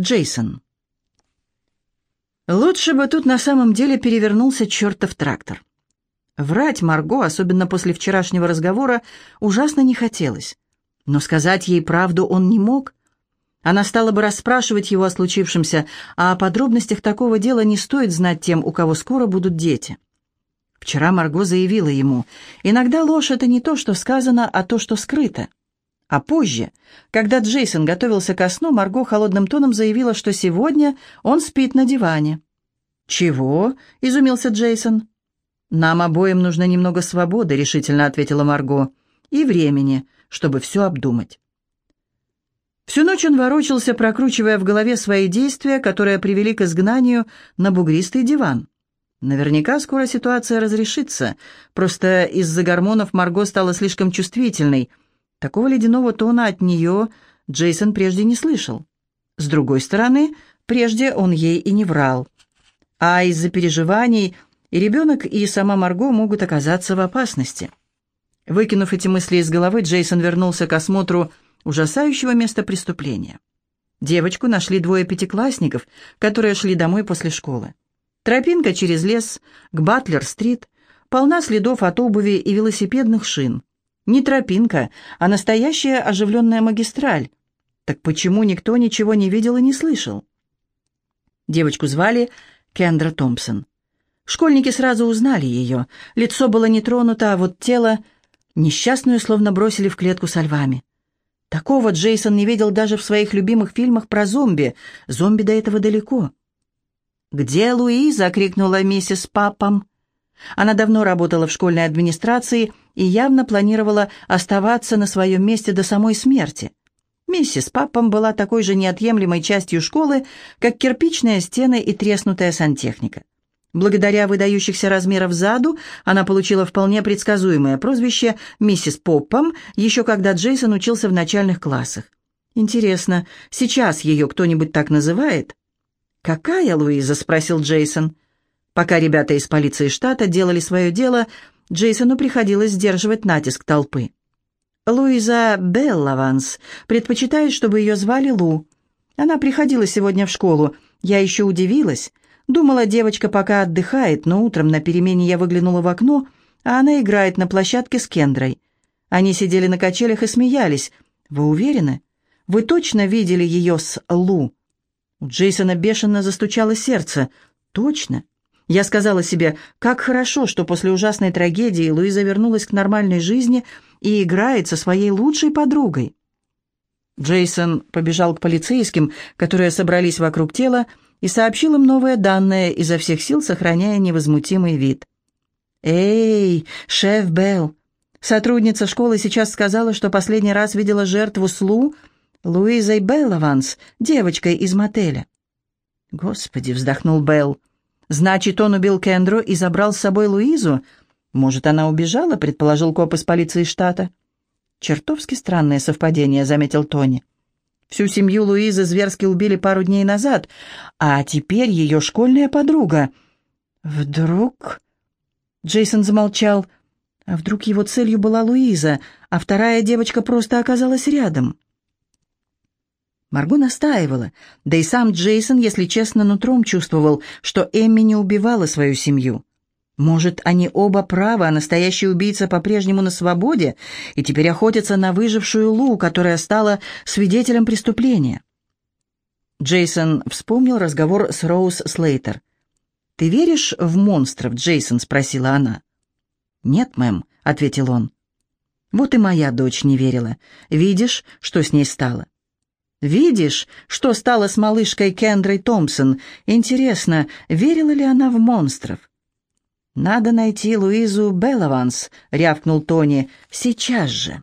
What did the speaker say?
Джейсон. Лучше бы тут на самом деле перевернулся чертов трактор. Врать Марго, особенно после вчерашнего разговора, ужасно не хотелось. Но сказать ей правду он не мог. Она стала бы расспрашивать его о случившемся, а о подробностях такого дела не стоит знать тем, у кого скоро будут дети. Вчера Марго заявила ему, иногда ложь — это не то, что сказано, а то, что скрыто. А позже, когда Джейсон готовился ко сну, Марго холодным тоном заявила, что сегодня он спит на диване. «Чего?» — изумился Джейсон. «Нам обоим нужно немного свободы», — решительно ответила Марго, — «и времени, чтобы все обдумать». Всю ночь он ворочался, прокручивая в голове свои действия, которые привели к изгнанию на бугристый диван. Наверняка скоро ситуация разрешится, просто из-за гормонов Марго стала слишком чувствительной — Такого ледяного тона от нее Джейсон прежде не слышал. С другой стороны, прежде он ей и не врал. А из-за переживаний и ребенок, и сама Марго могут оказаться в опасности. Выкинув эти мысли из головы, Джейсон вернулся к осмотру ужасающего места преступления. Девочку нашли двое пятиклассников, которые шли домой после школы. Тропинка через лес к Батлер-стрит полна следов от обуви и велосипедных шин. Не тропинка, а настоящая оживленная магистраль. Так почему никто ничего не видел и не слышал? Девочку звали Кендра Томпсон. Школьники сразу узнали ее. Лицо было не тронуто, а вот тело... Несчастную словно бросили в клетку со львами. Такого Джейсон не видел даже в своих любимых фильмах про зомби. Зомби до этого далеко. «Где Луиза?» — крикнула миссис Папом. Она давно работала в школьной администрации и явно планировала оставаться на своем месте до самой смерти. Миссис Паппом была такой же неотъемлемой частью школы, как кирпичные стены и треснутая сантехника. Благодаря выдающихся размеров заду она получила вполне предсказуемое прозвище «Миссис Поппом» еще когда Джейсон учился в начальных классах. Интересно, сейчас ее кто-нибудь так называет? «Какая Луиза?» — спросил Джейсон. Пока ребята из полиции штата делали свое дело, Джейсону приходилось сдерживать натиск толпы. Луиза Беллаванс предпочитает, чтобы ее звали Лу. Она приходила сегодня в школу. Я еще удивилась. Думала, девочка пока отдыхает, но утром на перемене я выглянула в окно, а она играет на площадке с Кендрой. Они сидели на качелях и смеялись. «Вы уверены? Вы точно видели ее с Лу?» У Джейсона бешено застучало сердце. «Точно? Я сказала себе, как хорошо, что после ужасной трагедии Луиза вернулась к нормальной жизни и играет со своей лучшей подругой. Джейсон побежал к полицейским, которые собрались вокруг тела, и сообщил им новые данные, изо всех сил сохраняя невозмутимый вид. «Эй, шеф Белл!» Сотрудница школы сейчас сказала, что последний раз видела жертву Слу Луизой Беллаванс, девочкой из мотеля. «Господи!» — вздохнул Белл. Значит, он убил Кендру и забрал с собой Луизу? Может, она убежала, предположил коп из полиции штата. Чертовски странное совпадение, заметил Тони. Всю семью Луизы зверски убили пару дней назад, а теперь ее школьная подруга. Вдруг... Джейсон замолчал. А вдруг его целью была Луиза, а вторая девочка просто оказалась рядом? Марго настаивала, да и сам Джейсон, если честно, нутром чувствовал, что Эмми не убивала свою семью. Может, они оба правы, а настоящий убийца по-прежнему на свободе и теперь охотится на выжившую Лу, которая стала свидетелем преступления. Джейсон вспомнил разговор с Роуз Слейтер. «Ты веришь в монстров, Джейсон?» — спросила она. «Нет, мэм», — ответил он. «Вот и моя дочь не верила. Видишь, что с ней стало?» Видишь, что стало с малышкой Кендрой Томпсон? Интересно, верила ли она в монстров? «Надо найти Луизу Беллаванс», — рявкнул Тони, — «сейчас же».